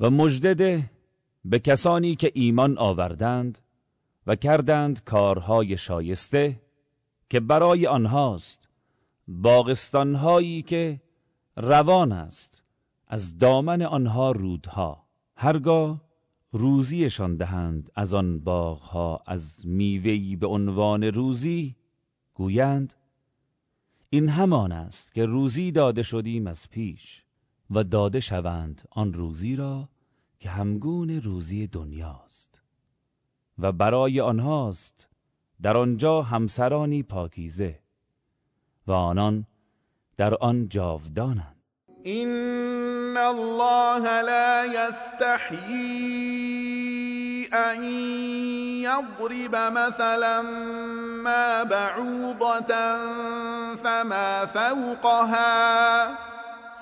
و مجدده به کسانی که ایمان آوردند و کردند کارهای شایسته که برای آنهاست باغستانهایی که روان است از دامن آنها رودها. هرگاه روزیشان دهند از آن باغها از میوهی به عنوان روزی گویند این همان است که روزی داده شدیم از پیش. و داده شوند آن روزی را که همگون روزی دنیاست. و برای آنهاست در آنجا همسرانی پاکیزه و آنان در آن جاودانند. إن الله لا يستحيي أن يضرب مثلا ما بعوضة فما فوقها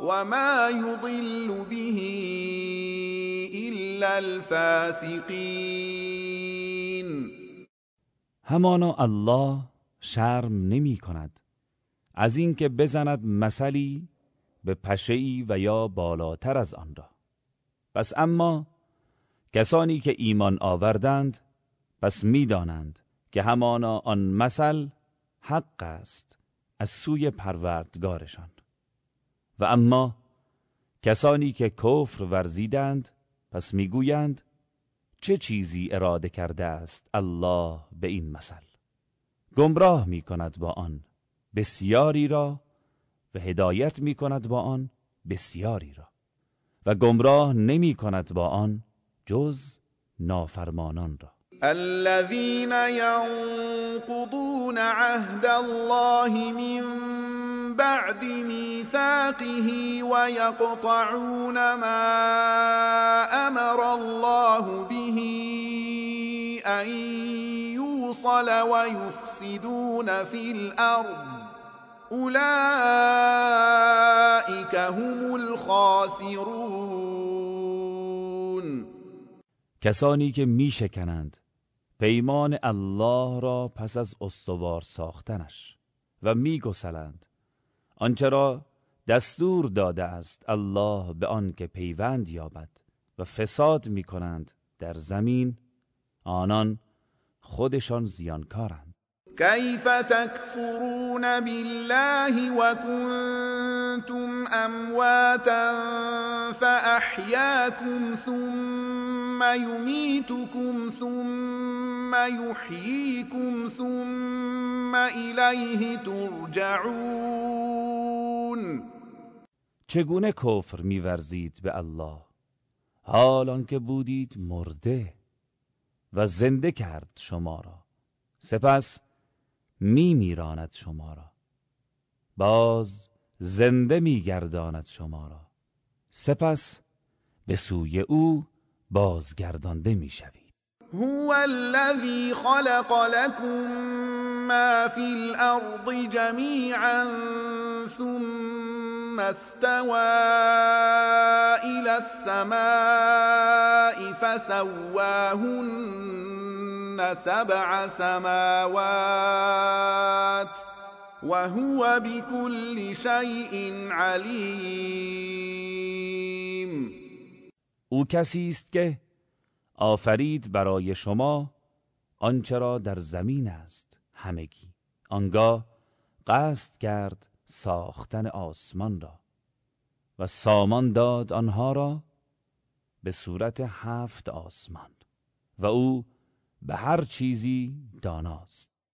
وما يضل به إلا الفاسقين همانا الله شرم نمی کند. از اینکه بزند مثلی به پشهی و یا بالاتر از آن را. پس اما کسانی که ایمان آوردند پس می‌دانند که همانا آن مثل حق است از سوی پروردگارشان. و اما کسانی که کفر ورزیدند پس می‌گویند چه چیزی اراده کرده است الله به این مثل؟ گمراه می کند با آن بسیاری را و هدایت می کند با آن بسیاری را و گمراه نمی کند با آن جز نافرمانان را. الذين ينقضون عهد الله من بعد ميثاقه ويقطعون ما امر الله به ان يوصل ويفسدون في الارض اولئك هم الخاسرون. کسانی که می شکنند پیمان الله را پس از استوار ساختنش و می گسلند آنچه را دستور داده است الله به آن که پیوند یابد و فساد می کنند در زمین آنان خودشان زیانکارند. كيف تكفرون بالله وكنتم امواتا فاحياكم ثم يميتكم ثم يحييكم ثم اليه ترجعون. چگونه کفر میورزید به الله؟ حال آنکه بودید مرده و زنده کرد شما را. سپس می میراند شما را. باز زنده میگرداند شما را. سپس به سوی او بازگردانده می‌شوید. هو الذي خلق لكم ما في الأرض جميعا ثم استوى إلى السماء فسواهن سبع سماوات وهو بكل شيء علیم أو کسی است که آفرید برای شما آنچه را در زمین است همگی. آنگاه قصد کرد ساختن آسمان را و سامان داد آنها را به صورت هفت آسمان و او به هر چیزی داناست.